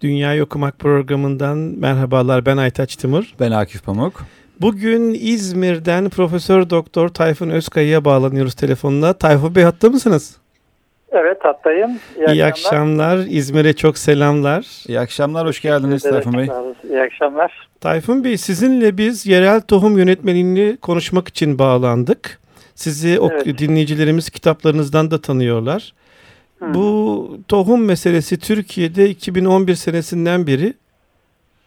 Dünyayı Okumak programından merhabalar ben Aytaç Timur. Ben Akif Pamuk. Bugün İzmir'den Profesör Doktor Tayfun Özkaya'ya bağlanıyoruz telefonla. Tayfun Bey hatta mısınız? Evet hattayım. İyi, İyi akşamlar. İzmir'e çok selamlar. İyi akşamlar, hoş geldiniz Tayfun Bey. İyi akşamlar. Tayfun Bey sizinle biz yerel tohum yönetmeliğini konuşmak için bağlandık. Sizi evet. dinleyicilerimiz kitaplarınızdan da tanıyorlar. Hı. Bu tohum meselesi Türkiye'de 2011 senesinden beri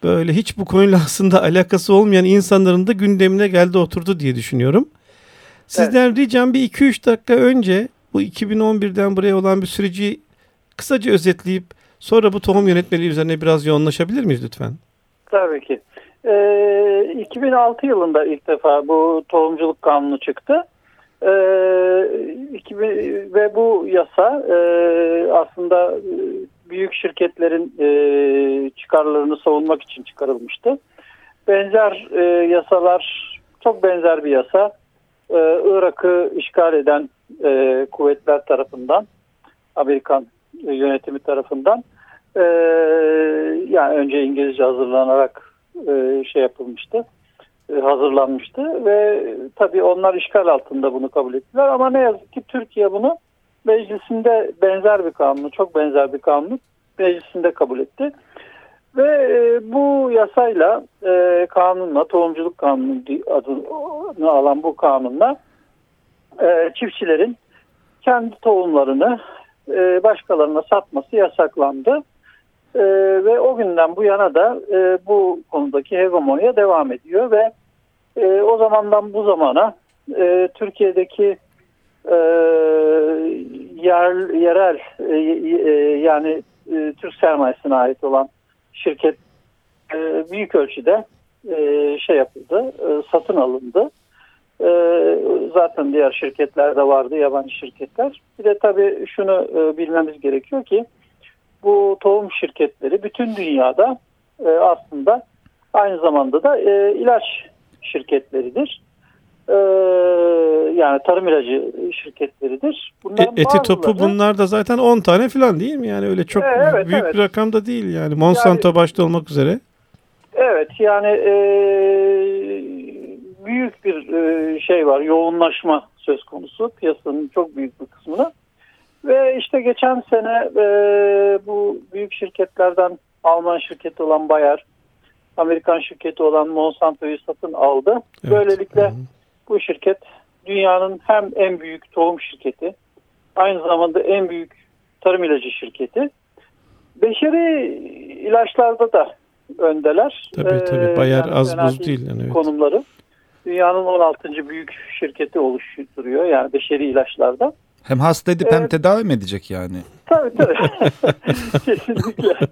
böyle hiç bu konuyla aslında alakası olmayan insanların da gündemine geldi oturdu diye düşünüyorum. Sizden evet. ricam bir 2-3 dakika önce bu 2011'den buraya olan bir süreci kısaca özetleyip sonra bu tohum yönetmeliği üzerine biraz yoğunlaşabilir miyiz lütfen? Tabii ki. Ee, 2006 yılında ilk defa bu tohumculuk kanunu çıktı. Ee, 2000, ve bu yasa e, aslında büyük şirketlerin e, çıkarlarını savunmak için çıkarılmıştı. Benzer e, yasalar, çok benzer bir yasa e, Irak'ı işgal eden e, kuvvetler tarafından, Amerikan e, yönetimi tarafından e, yani önce İngilizce hazırlanarak e, şey yapılmıştı, e, hazırlanmıştı ve tabii onlar işgal altında bunu kabul ettiler ama ne yazık ki Türkiye bunu meclisinde benzer bir kanunu, çok benzer bir kanunu meclisinde kabul etti. Ve e, bu yasayla, e, kanunla, tohumculuk kanunu adını alan bu kanunla e, çiftçilerin kendi tohumlarını e, başkalarına satması yasaklandı. E, ve o günden bu yana da e, bu konudaki hegemonya devam ediyor ve e, o zamandan bu zamana e, Türkiye'deki e, yer, yerel e, e, yani e, Türk sermayesine ait olan şirket e, büyük ölçüde e, şey yapıldı, e, satın alındı. E, zaten diğer şirketlerde vardı, yabancı şirketler. Bir de tabii şunu e, bilmemiz gerekiyor ki bu tohum şirketleri bütün dünyada e, aslında aynı zamanda da e, ilaç şirketleridir. E, yani tarım ilacı şirketleridir. E, eti topu bunlar da zaten 10 tane falan değil mi? Yani öyle çok e, evet, büyük evet. bir rakam da değil yani. Monsanto yani, başta olmak üzere. Evet yani e, büyük bir e, şey var. Yoğunlaşma söz konusu. Piyasanın çok büyük bir kısmına. Ve işte geçen sene e, bu büyük şirketlerden Alman şirketi olan Bayer, Amerikan şirketi olan Monsanto'yu satın aldı. Evet. Böylelikle Hı-hı. bu şirket dünyanın hem en büyük tohum şirketi, aynı zamanda en büyük tarım ilacı şirketi. Beşeri ilaçlarda da öndeler. Tabii tabii. Ee, Bayer yani az buz değil. Yani, evet. Konumları. Dünyanın 16. büyük şirketi oluşturuyor yani beşeri ilaçlarda. Hem hasta edip hem tedavi mi edecek yani? Tabii tabii. Kesinlikle.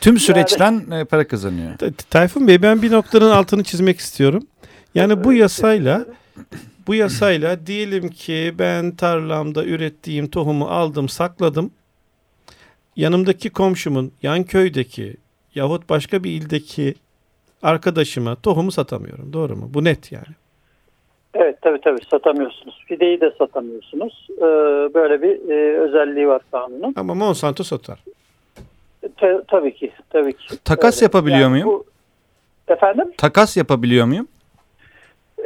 Tüm süreçten yani, para kazanıyor. Tayfun Bey ben bir noktanın altını çizmek istiyorum. Yani bu yasayla bu yasayla diyelim ki ben tarlamda ürettiğim tohumu aldım, sakladım. Yanımdaki komşumun, yan köydeki yahut başka bir ildeki arkadaşıma tohumu satamıyorum. Doğru mu? Bu net yani. Evet tabii tabii satamıyorsunuz. Fideyi de satamıyorsunuz. Ee, böyle bir e, özelliği var kanunun. Ama Monsanto satar. T- tabii ki. Tabii ki. Takas Öyle. yapabiliyor yani muyum? Bu... Efendim? Takas yapabiliyor muyum?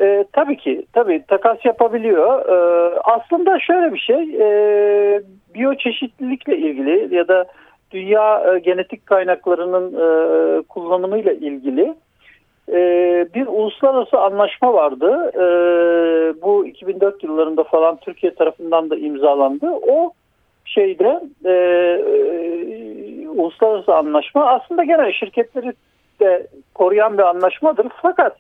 E, tabii ki. Tabii takas yapabiliyor. E, aslında şöyle bir şey. E, biyoçeşitlilikle ilgili ya da dünya e, genetik kaynaklarının e, kullanımıyla ilgili e, bir uluslararası anlaşma vardı. E, bu 2004 yıllarında falan Türkiye tarafından da imzalandı. O şeyde e, e, uluslararası anlaşma aslında gene şirketleri de koruyan bir anlaşmadır. Fakat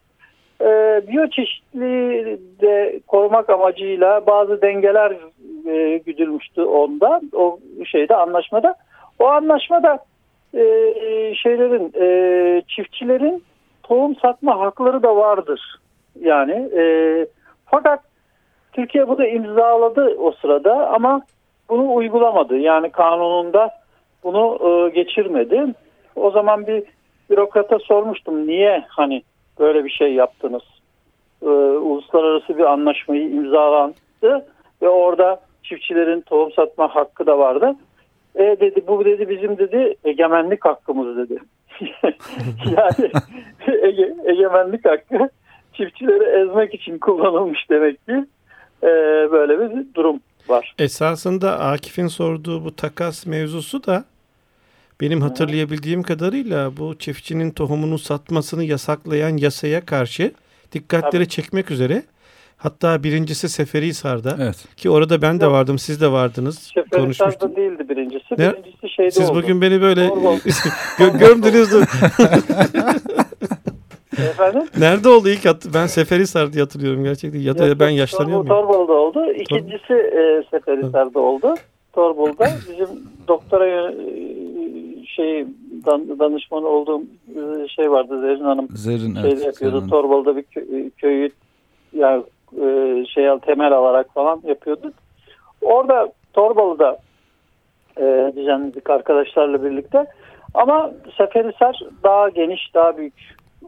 e, biyoçeşitliliği de korumak amacıyla bazı dengeler e, güdülmüştü onda o şeyde anlaşmada. O anlaşmada e, şeylerin e, çiftçilerin tohum satma hakları da vardır. Yani e, fakat Türkiye bunu imzaladı o sırada ama bunu uygulamadı. Yani kanununda bunu e, geçirmedi. O zaman bir bürokrata sormuştum niye hani böyle bir şey yaptınız. E, uluslararası bir anlaşmayı imzalandı ve orada çiftçilerin tohum satma hakkı da vardı. E dedi bu dedi bizim dedi egemenlik hakkımız dedi. yani ege, egemenlik hakkı çiftçileri ezmek için kullanılmış demek ki e, böyle bir durum var. Esasında Akif'in sorduğu bu takas mevzusu da benim hatırlayabildiğim kadarıyla bu çiftçinin tohumunu satmasını yasaklayan yasaya karşı dikkatleri Tabii. çekmek üzere. Hatta birincisi Seferihisar'da evet. ki orada ben de vardım siz de vardınız. Seferihisar'da değildi birincisi. Ne? Birincisi şeyde Siz oldu. bugün beni böyle gö gömdünüz. Efendim? Nerede oldu ilk hat ben Seferihisar diye hatırlıyorum gerçekten ya da ben yaşlanıyorum. Torbalı'da oldu. İkincisi e, Seferihisar'da oldu. Torbalı'da bizim doktora şey dan, danışmanı olduğum e, şey vardı Zerrin Hanım. Zerrin evet. yapıyordu. Zerrin. Torbalı'da bir kö, köyü yani e, şey temel alarak falan yapıyorduk. Orada Torbalı'da e, düzenledik arkadaşlarla birlikte. Ama Seferihisar daha geniş, daha büyük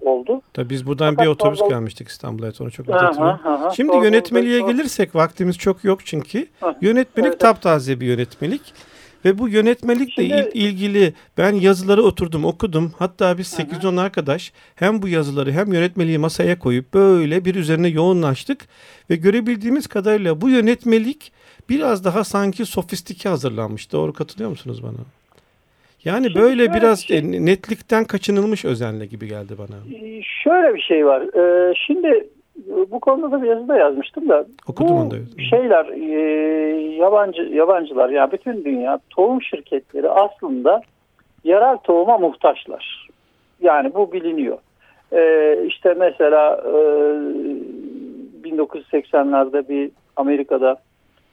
oldu. Tabii biz buradan Fakat bir otobüs Torbalı... gelmiştik İstanbul'a sonra çok hatırlıyorum. Şimdi Torbalı yönetmeliğe gelirsek vaktimiz çok yok çünkü. Aha, yönetmelik evet. taptaze bir yönetmelik. Ve bu yönetmelikle Şimdi, ilgili ben yazıları oturdum okudum. Hatta biz 8-10 arkadaş hem bu yazıları hem yönetmeliği masaya koyup böyle bir üzerine yoğunlaştık. Ve görebildiğimiz kadarıyla bu yönetmelik biraz daha sanki sofistike hazırlanmış. Doğru katılıyor musunuz bana? Yani Şimdi böyle biraz şey, netlikten kaçınılmış özenle gibi geldi bana. Ee, şöyle bir şey var. Ee, şimdi bu konuda da bir yazı da yazmıştım da. Okudum bu da. şeyler e, yabancı yabancılar yani bütün dünya tohum şirketleri aslında yerel tohuma muhtaçlar. Yani bu biliniyor. E, işte mesela e, 1980'lerde bir Amerika'da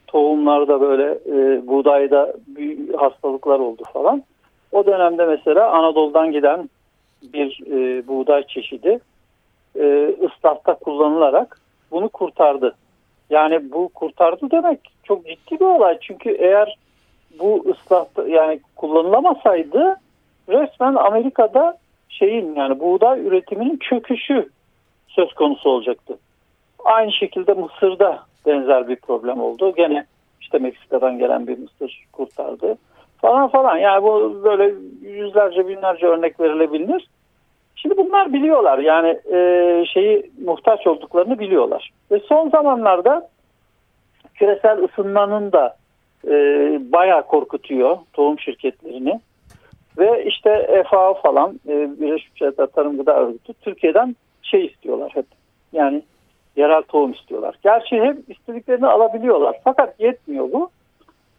tohumlarda böyle e, buğdayda bir hastalıklar oldu falan. O dönemde mesela Anadolu'dan giden bir e, buğday çeşidi e, ıslahta kullanılarak bunu kurtardı. Yani bu kurtardı demek çok ciddi bir olay. Çünkü eğer bu ıslahta yani kullanılamasaydı resmen Amerika'da şeyin yani buğday üretiminin çöküşü söz konusu olacaktı. Aynı şekilde Mısır'da benzer bir problem oldu. Gene işte Meksika'dan gelen bir mısır kurtardı falan falan. Yani bu böyle yüzlerce binlerce örnek verilebilir. Şimdi bunlar biliyorlar yani e, şeyi muhtaç olduklarını biliyorlar. Ve son zamanlarda küresel ısınmanın da e, bayağı korkutuyor tohum şirketlerini. Ve işte FAO falan e, Birleşmiş Milletler Tarım Gıda Örgütü Türkiye'den şey istiyorlar hep. Yani yerel tohum istiyorlar. Gerçi hep istediklerini alabiliyorlar. Fakat yetmiyor bu.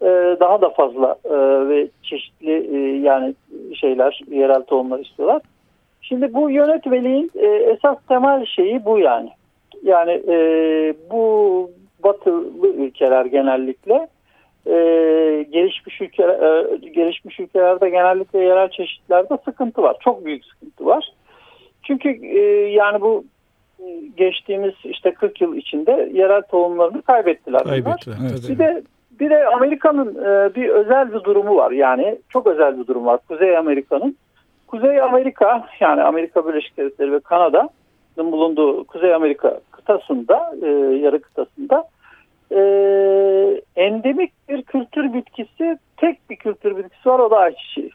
E, daha da fazla e, ve çeşitli e, yani şeyler yerel tohumlar istiyorlar. Şimdi bu yönetmeliğin e, esas temel şeyi bu yani. Yani e, bu batılı ülkeler genellikle e, gelişmiş ülkeler e, gelişmiş ülkelerde genellikle yerel çeşitlerde sıkıntı var. Çok büyük sıkıntı var. Çünkü e, yani bu geçtiğimiz işte 40 yıl içinde yerel tohumlarını kaybettiler. Kaybettiler. Evet. Bir de bir de Amerika'nın e, bir özel bir durumu var. Yani çok özel bir durum var. Kuzey Amerika'nın Kuzey Amerika yani Amerika Birleşik Devletleri ve Kanada'nın bulunduğu Kuzey Amerika kıtasında, e, yarı kıtasında e, endemik bir kültür bitkisi, tek bir kültür bitkisi var o da ayçiçeği.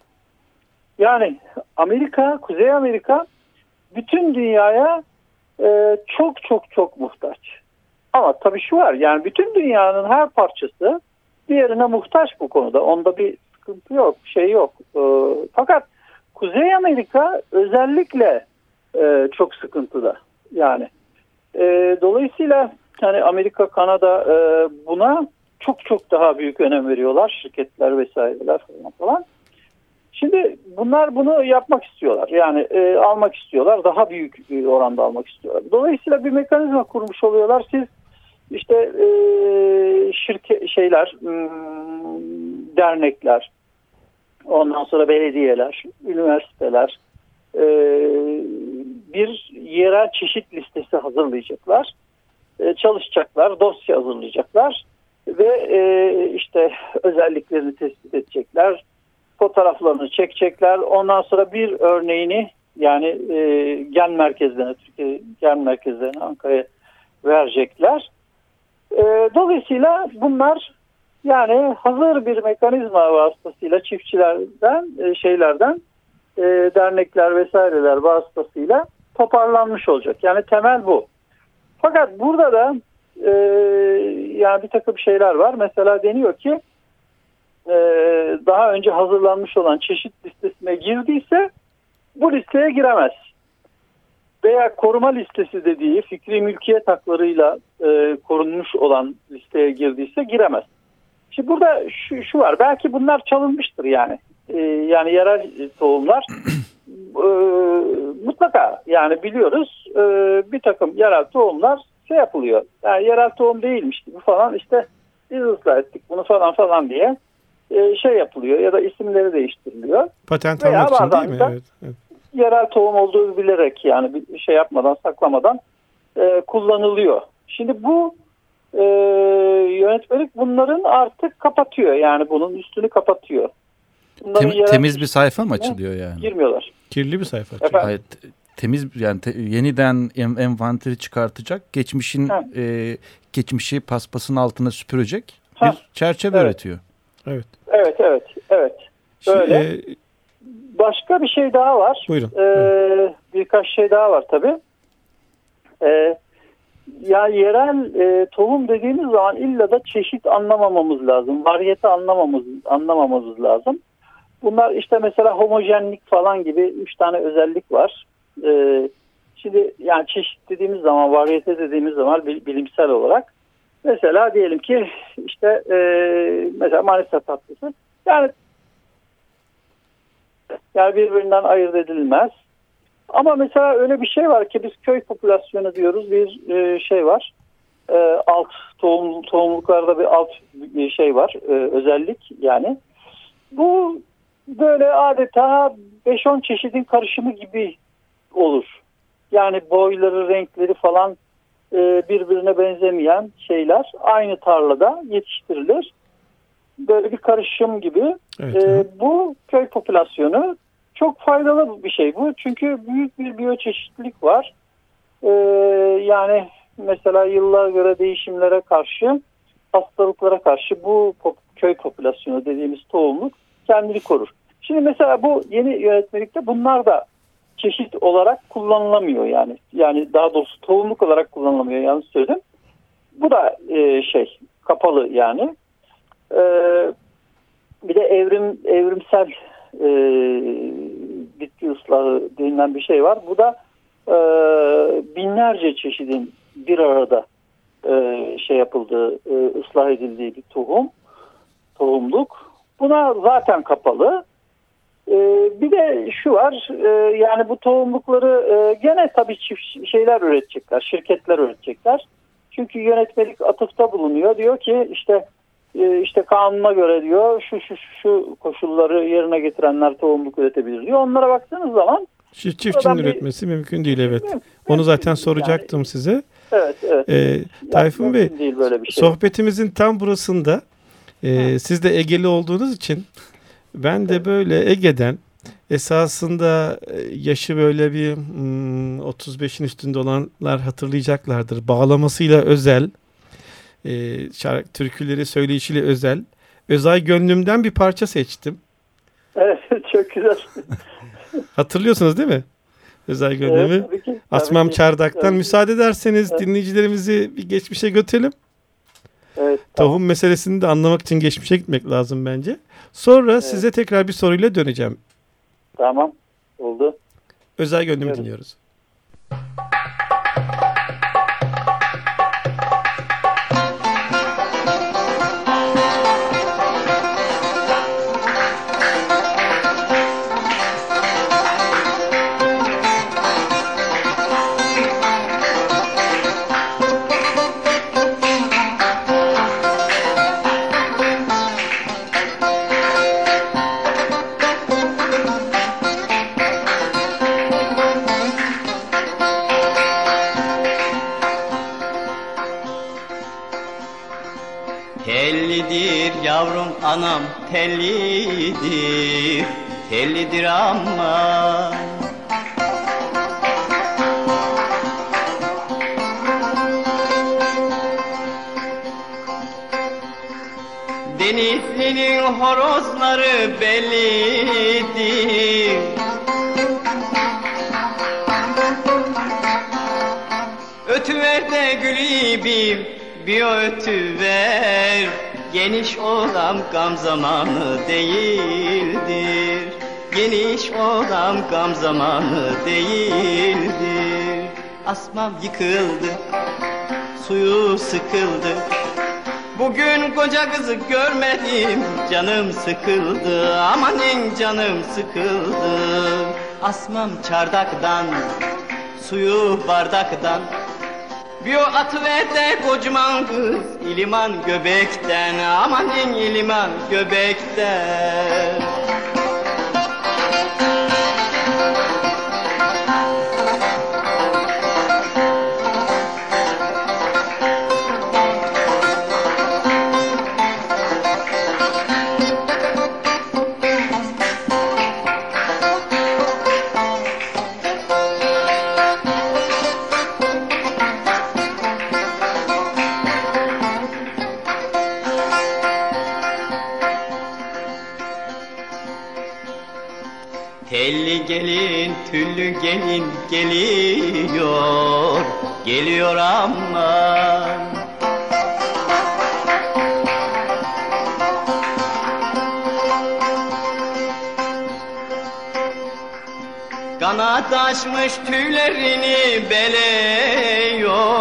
Yani Amerika, Kuzey Amerika bütün dünyaya e, çok çok çok muhtaç. Ama tabii şu var yani bütün dünyanın her parçası diğerine muhtaç bu konuda. Onda bir sıkıntı yok, şey yok. E, fakat Kuzey Amerika özellikle e, çok sıkıntıda. Yani e, dolayısıyla hani Amerika, Kanada e, buna çok çok daha büyük önem veriyorlar. Şirketler vesaireler falan falan. Şimdi bunlar bunu yapmak istiyorlar. Yani e, almak istiyorlar. Daha büyük bir oranda almak istiyorlar. Dolayısıyla bir mekanizma kurmuş oluyorlar. Siz işte e, şirket şeyler, hmm, dernekler, ondan sonra belediyeler, üniversiteler e, bir yerel çeşit listesi hazırlayacaklar. E, çalışacaklar, dosya hazırlayacaklar ve e, işte özelliklerini tespit edecekler. Fotoğraflarını çekecekler. Ondan sonra bir örneğini yani e, gen merkezlerine, Türkiye gen merkezlerine Ankara'ya verecekler. E, dolayısıyla bunlar Yani hazır bir mekanizma vasıtasıyla çiftçilerden, e, şeylerden, e, dernekler vesaireler vasıtasıyla toparlanmış olacak. Yani temel bu. Fakat burada da e, yani bir takım şeyler var. Mesela deniyor ki daha önce hazırlanmış olan çeşit listesine girdiyse bu listeye giremez. Veya koruma listesi dediği fikri mülkiyet haklarıyla e, korunmuş olan listeye girdiyse giremez. Şimdi burada şu, şu var. Belki bunlar çalınmıştır yani. E, yani yerel tohumlar e, mutlaka yani biliyoruz e, bir takım yerel tohumlar şey yapılıyor. Yani yerel tohum değilmiş gibi falan işte biz ıslah ettik bunu falan falan diye e, şey yapılıyor ya da isimleri değiştiriliyor. Patent almak için değil mi? Evet, evet. Yerel tohum olduğu bilerek yani bir şey yapmadan saklamadan e, kullanılıyor. Şimdi bu e, yönetmelik bunların artık kapatıyor yani bunun üstünü kapatıyor. Tem. Temiz bir sayfa mı açılıyor yani? Girmiyorlar. Kirli bir sayfa açılıyor. Hayır, temiz yani te, yeniden en, envanteri çıkartacak, geçmişin e, geçmişi paspasın altına süpürecek bir ha. çerçeve evet. üretiyor. Evet. Evet, evet, evet. Böyle. Şimdi, e... Başka bir şey daha var. Buyurun. Ee, buyurun. Birkaç şey daha var tabii. Ee, ya yerel e, tohum dediğimiz zaman illa da çeşit anlamamamız lazım. Variyete anlamamız, anlamamamız lazım. Bunlar işte mesela homojenlik falan gibi üç tane özellik var. Ee, şimdi yani çeşit dediğimiz zaman, variyete dediğimiz zaman bilimsel olarak mesela diyelim ki işte e, mesela Manisa tatlısı yani yani birbirinden ayırt edilmez. Ama mesela öyle bir şey var ki biz köy popülasyonu diyoruz bir e, şey var. E, alt tohum, tohumluklarda bir alt bir şey var e, özellik yani. Bu böyle adeta 5-10 çeşidin karışımı gibi olur. Yani boyları, renkleri falan e, birbirine benzemeyen şeyler aynı tarlada yetiştirilir. Böyle bir karışım gibi. Evet, e, bu köy popülasyonu çok faydalı bir şey bu. Çünkü büyük bir biyoçeşitlilik var. E, yani mesela yıllara göre değişimlere karşı, hastalıklara karşı bu köy popülasyonu dediğimiz tohumluk kendini korur. Şimdi mesela bu yeni yönetmelikte bunlar da çeşit olarak kullanılamıyor yani. Yani daha doğrusu tohumluk olarak kullanılamıyor yanlış söyledim. Bu da e, şey kapalı yani. E, bir de evrim evrimsel e, bitki ıslahı denilen bir şey var. Bu da e, binlerce çeşidin bir arada e, şey yapıldığı, e, ıslah edildiği bir tohum, tohumluk. Buna zaten kapalı. Ee, bir de şu var e, yani bu tohumlukları e, gene tabii çift şeyler üretecekler, şirketler üretecekler. Çünkü yönetmelik atıfta bulunuyor. Diyor ki işte e, işte kanuna göre diyor şu şu şu koşulları yerine getirenler tohumluk üretebilir diyor. Onlara baktığınız zaman Çift çiftçinin üretmesi mümkün değil evet. Mümkün, Onu zaten soracaktım yani, size. Evet evet. Ee, Tayfun Bey değil böyle bir şey. sohbetimizin tam burasında e, siz de Egeli olduğunuz için ben de böyle Ege'den esasında e, yaşı böyle bir hmm, 35'in üstünde olanlar hatırlayacaklardır. Bağlamasıyla özel, e, şarkı, türküleri söyleyişiyle özel. Özay Gönlüm'den bir parça seçtim. Evet çok güzel. Hatırlıyorsunuz değil mi? Özay Gönlüm'ü. Evet, tabii ki, Asmam ki. Çardak'tan. Evet. Müsaade ederseniz evet. dinleyicilerimizi bir geçmişe götürelim. Evet, tamam. Tohum meselesini de anlamak için geçmişe gitmek lazım bence. Sonra evet. size tekrar bir soruyla döneceğim. Tamam. Oldu. Özel gönlümü evet. dinliyoruz. Tellidir, tellidir ama. Yeninin horozları bellidir. Ötüver de gülübim bir ötüver Geniş olan gam zamanı değildir. Geniş olan gam zamanı değildir. Asmam yıkıldı, suyu sıkıldı. Bugün koca kızı görmedim, canım sıkıldı. Amanin canım sıkıldı. Asmam çardaktan, suyu bardaktan bir atıver de kocaman kız İliman göbekten Amanin iliman göbekten Telli gelin, tüllü gelin geliyor, geliyor ama. Kanat açmış tüylerini beleyor.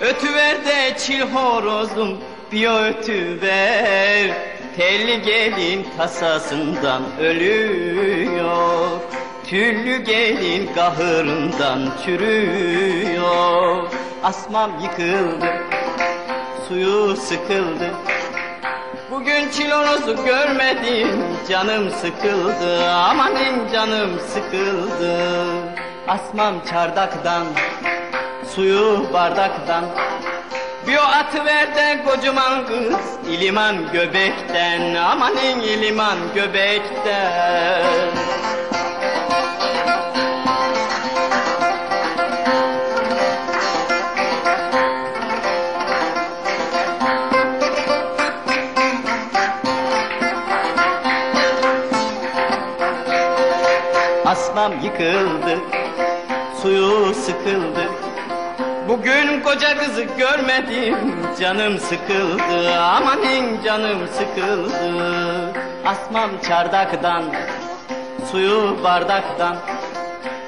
Ötüver de çil horozum bir ötüver Telli gelin tasasından ölüyor. Tüllü gelin kahırından çürüyor. Asmam yıkıldı, suyu sıkıldı. Bugün çilonuzu görmedim, canım sıkıldı. Amanın canım sıkıldı. Asmam çardaktan, suyu bardaktan bir o atıver kocaman kız İliman göbekten Amanin iliman göbekten. Asmam yıkıldı Suyu sıkıldı Bugün koca kızı görmedim. Canım sıkıldı Amanin canım sıkıldı. Asmam çardaktan Suyu bardaktan.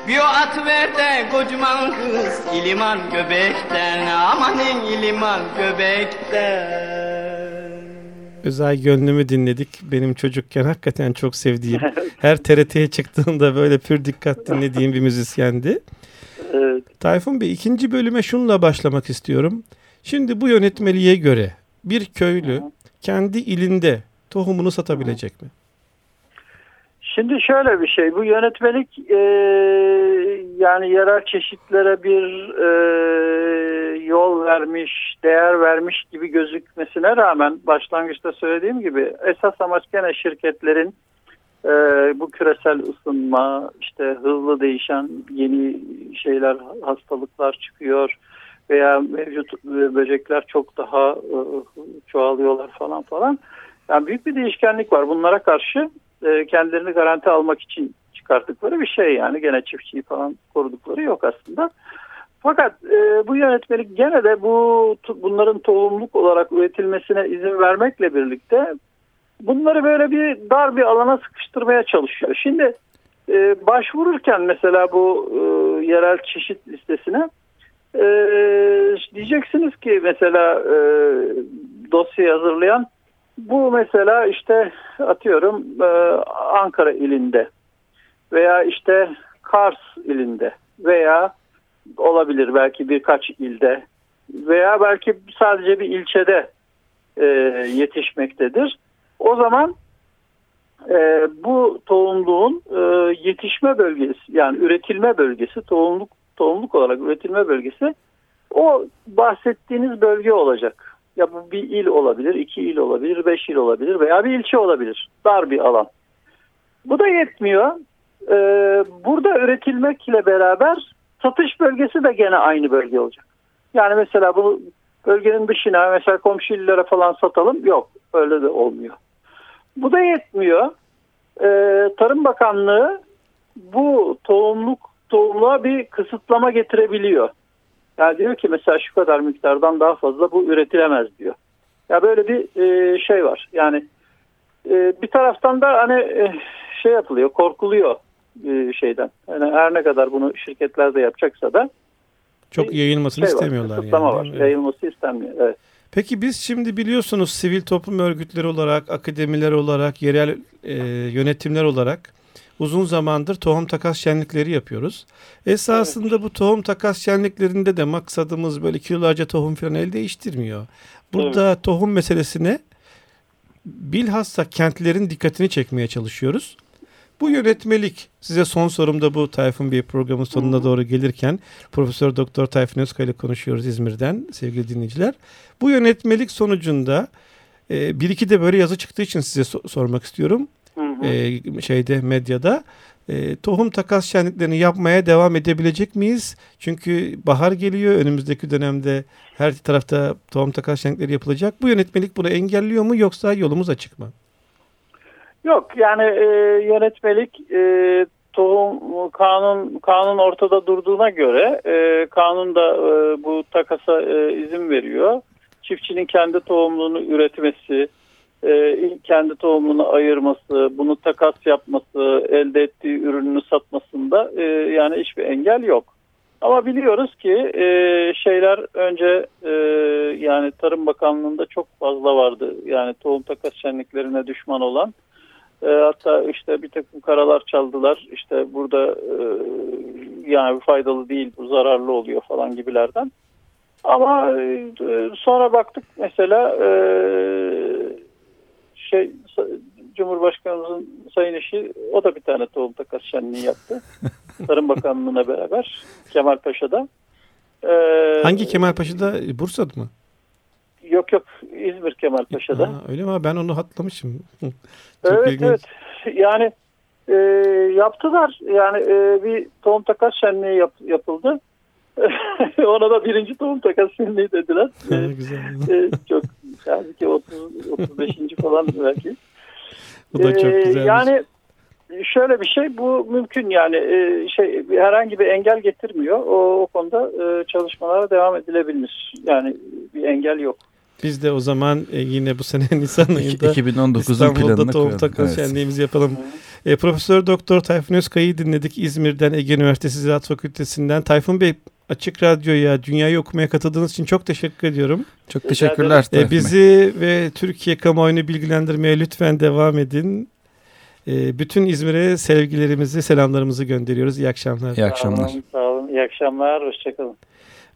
Bir o atıver de kocaman kız İliman göbekten. Amanin iliman göbekten. Özay Gönlümü dinledik. Benim çocukken hakikaten çok sevdiğim, her TRT'ye çıktığımda böyle pür dikkat dinlediğim bir müzisyendi. Evet. Tayfun Bey ikinci bölüme şunla başlamak istiyorum. Şimdi bu yönetmeliğe göre bir köylü Hı. kendi ilinde tohumunu satabilecek Hı. mi? Şimdi şöyle bir şey, bu yönetmelik e, yani yerel çeşitlere bir e, yol vermiş, değer vermiş gibi gözükmesine rağmen başlangıçta söylediğim gibi esas amaç gene şirketlerin e, bu küresel ısınma, işte hızlı değişen yeni şeyler, hastalıklar çıkıyor veya mevcut böcekler çok daha e, çoğalıyorlar falan falan. Yani büyük bir değişkenlik var. Bunlara karşı e, kendilerini garanti almak için çıkarttıkları bir şey yani gene çiftçiyi falan korudukları yok aslında. Fakat e, bu yönetmelik gene de bu bunların tohumluk olarak üretilmesine izin vermekle birlikte bunları böyle bir dar bir alana sıkıştırmaya çalışıyor. Şimdi e, başvururken mesela bu e, yerel çeşit listesine e, diyeceksiniz ki mesela e, dosya hazırlayan bu mesela işte atıyorum e, Ankara ilinde veya işte Kars ilinde veya olabilir belki birkaç ilde veya belki sadece bir ilçede e, yetişmektedir. O zaman e, bu tohumluğun e, yetişme bölgesi yani üretilme bölgesi tohumluk tohumluk olarak üretilme bölgesi o bahsettiğiniz bölge olacak. Ya bu bir il olabilir, iki il olabilir, beş il olabilir veya bir ilçe olabilir. Dar bir alan. Bu da yetmiyor. Ee, burada üretilmekle beraber satış bölgesi de gene aynı bölge olacak. Yani mesela bu bölgenin dışına mesela komşu illere falan satalım. Yok öyle de olmuyor. Bu da yetmiyor. Ee, Tarım Bakanlığı bu tohumluk tohumluğa bir kısıtlama getirebiliyor. Yani diyor ki mesela şu kadar miktardan daha fazla bu üretilemez diyor. Ya böyle bir e, şey var. Yani e, bir taraftan da hani e, şey yapılıyor, korkuluyor e, şeyden. Yani her ne kadar bunu şirketler de yapacaksa da çok yayılmasını şey istemiyorlar. Var, yani, var. Yayılması istenmiyor. Evet. Peki biz şimdi biliyorsunuz sivil toplum örgütleri olarak, akademiler olarak, yerel e, yönetimler olarak uzun zamandır tohum takas şenlikleri yapıyoruz. Esasında evet. bu tohum takas şenliklerinde de maksadımız böyle kilolarca tohum falan el değiştirmiyor. Burada evet. tohum meselesine bilhassa kentlerin dikkatini çekmeye çalışıyoruz. Bu yönetmelik size son sorum da bu Tayfun Bey programın sonuna Hı-hı. doğru gelirken Profesör Doktor Tayfun Özkaya ile konuşuyoruz İzmir'den sevgili dinleyiciler. Bu yönetmelik sonucunda e, bir iki de böyle yazı çıktığı için size so- sormak istiyorum. E, şeyde medyada e, tohum takas şenliklerini yapmaya devam edebilecek miyiz? Çünkü bahar geliyor önümüzdeki dönemde her tarafta tohum takas şenlikleri yapılacak. Bu yönetmelik bunu engelliyor mu yoksa yolumuz açık mı? Yok yani e, yönetmelik e, tohum kanun kanun ortada durduğuna göre e, kanun da e, bu takasa e, izin veriyor. Çiftçinin kendi tohumluğunu üretmesi, e, kendi tohumunu ayırması, bunu takas yapması, elde ettiği ürününü satmasında e, yani hiçbir engel yok. Ama biliyoruz ki e, şeyler önce e, yani Tarım Bakanlığı'nda çok fazla vardı. Yani tohum takas şenliklerine düşman olan. E, hatta işte bir takım karalar çaldılar. İşte burada e, yani faydalı değil bu zararlı oluyor falan gibilerden. Ama e, sonra baktık mesela e, şey Cumhurbaşkanımızın sayın eşi o da bir tane tohum takas şenliği yaptı. Tarım Bakanlığı'na beraber Kemal Paşa'da. Ee, Hangi Kemal Paşa'da? Bursa'da mı? Yok yok İzmir Kemal Paşa'da. Aa, öyle mi? Ben onu hatırlamışım. evet ilginç. evet. Yani e, yaptılar. Yani e, bir tohum takas şenliği yap, yapıldı. Ona da birinci tohum takas şenliği dediler. Güzel. E, çok yani ki 30 35. falan belki. Bu da çok ee, güzel. Yani şöyle bir şey bu mümkün yani e, şey herhangi bir engel getirmiyor. O, o konuda e, çalışmalara devam edilebilir. Yani bir engel yok. Biz de o zaman e, yine bu sene Nisan ayında 2019'un İstanbul'da tohum takas evet. yapalım. E, Profesör Doktor Tayfun Özkay'ı dinledik İzmir'den Ege Üniversitesi Ziraat Fakültesinden. Tayfun Bey Açık Radyo'ya, Dünyayı Okumaya katıldığınız için çok teşekkür ediyorum. Çok teşekkürler. E, bizi ve Türkiye kamuoyunu bilgilendirmeye lütfen devam edin. E, bütün İzmir'e sevgilerimizi, selamlarımızı gönderiyoruz. İyi akşamlar. İyi akşamlar. Sağ olun, sağ olun. İyi akşamlar. Hoşçakalın.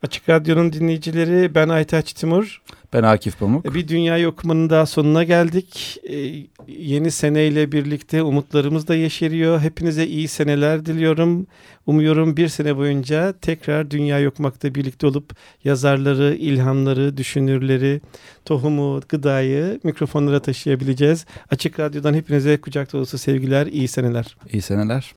Açık Radyo'nun dinleyicileri ben Aytaç Timur. Ben Akif Pamuk. Bir dünya okumanın daha sonuna geldik. Ee, yeni seneyle birlikte umutlarımız da yeşeriyor. Hepinize iyi seneler diliyorum. Umuyorum bir sene boyunca tekrar dünya okumakta birlikte olup yazarları, ilhamları, düşünürleri, tohumu, gıdayı mikrofonlara taşıyabileceğiz. Açık Radyo'dan hepinize kucak dolusu sevgiler, iyi seneler. İyi seneler.